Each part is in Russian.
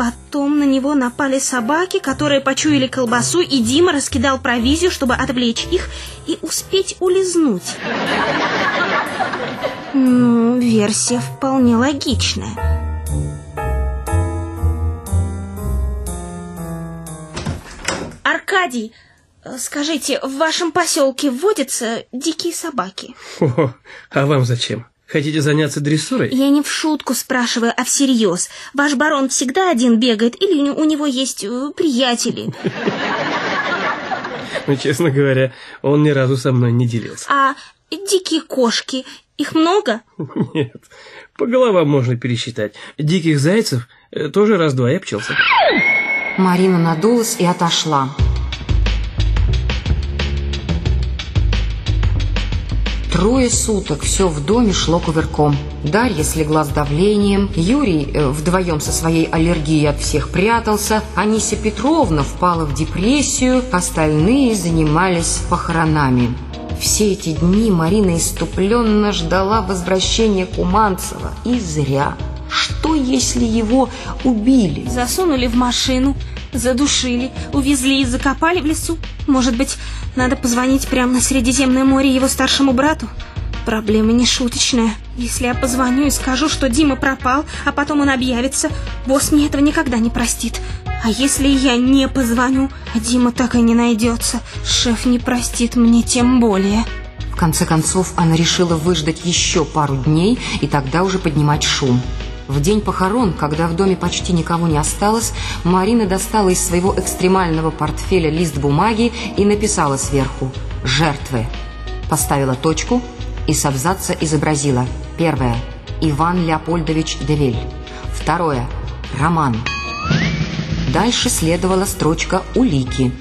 Потом на него напали собаки, которые почуяли колбасу, и Дима раскидал провизию, чтобы отвлечь их и успеть улизнуть. Ну, версия вполне логичная. Аркадий, скажите, в вашем поселке водятся дикие собаки? О, а вам зачем? Хотите заняться дрессурой? Я не в шутку спрашиваю, а всерьез. Ваш барон всегда один бегает или у него есть э, приятели? Ну, честно говоря, он ни разу со мной не делился. А дикие кошки, их много? Нет, по головам можно пересчитать. Диких зайцев э, тоже раз-два и обчелся. Марина надулась и отошла. Трое суток все в доме шло кувырком. Дарья слегла с давлением, Юрий э, вдвоем со своей аллергией от всех прятался, Анися Петровна впала в депрессию, остальные занимались похоронами. Все эти дни Марина иступленно ждала возвращения Куманцева. И зря. Что, если его убили? Засунули в машину, задушили, увезли и закопали в лесу. Может быть, надо позвонить прямо на Средиземное море его старшему брату? Проблема не шуточная. Если я позвоню и скажу, что Дима пропал, а потом он объявится, босс мне этого никогда не простит. А если я не позвоню, а Дима так и не найдется, шеф не простит мне тем более. В конце концов, она решила выждать еще пару дней и тогда уже поднимать шум. В день похорон, когда в доме почти никого не осталось, Марина достала из своего экстремального портфеля лист бумаги и написала сверху «Жертвы». Поставила точку и с абзаца изобразила. Первое. Иван Леопольдович Девель. Второе. Роман. Дальше следовала строчка «Улики».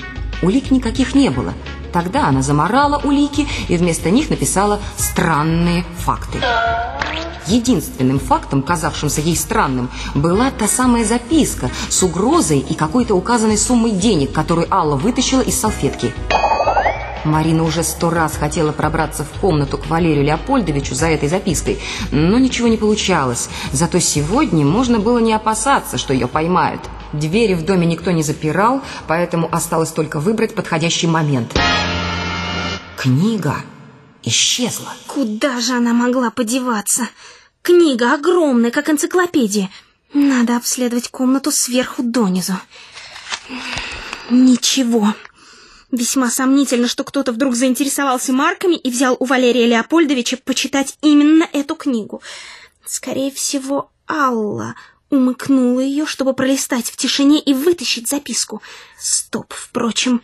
Улик никаких не было. Тогда она заморала улики и вместо них написала «Странные факты». Единственным фактом, казавшимся ей странным, была та самая записка с угрозой и какой-то указанной суммой денег, которую Алла вытащила из салфетки. Марина уже сто раз хотела пробраться в комнату к Валерию Леопольдовичу за этой запиской, но ничего не получалось. Зато сегодня можно было не опасаться, что ее поймают. Двери в доме никто не запирал, поэтому осталось только выбрать подходящий момент. Книга исчезла. Куда же она могла подеваться? Книга огромная, как энциклопедия. Надо обследовать комнату сверху донизу. Ничего. Весьма сомнительно, что кто-то вдруг заинтересовался марками и взял у Валерия Леопольдовича почитать именно эту книгу. Скорее всего, Алла умыкнула ее, чтобы пролистать в тишине и вытащить записку. Стоп, впрочем,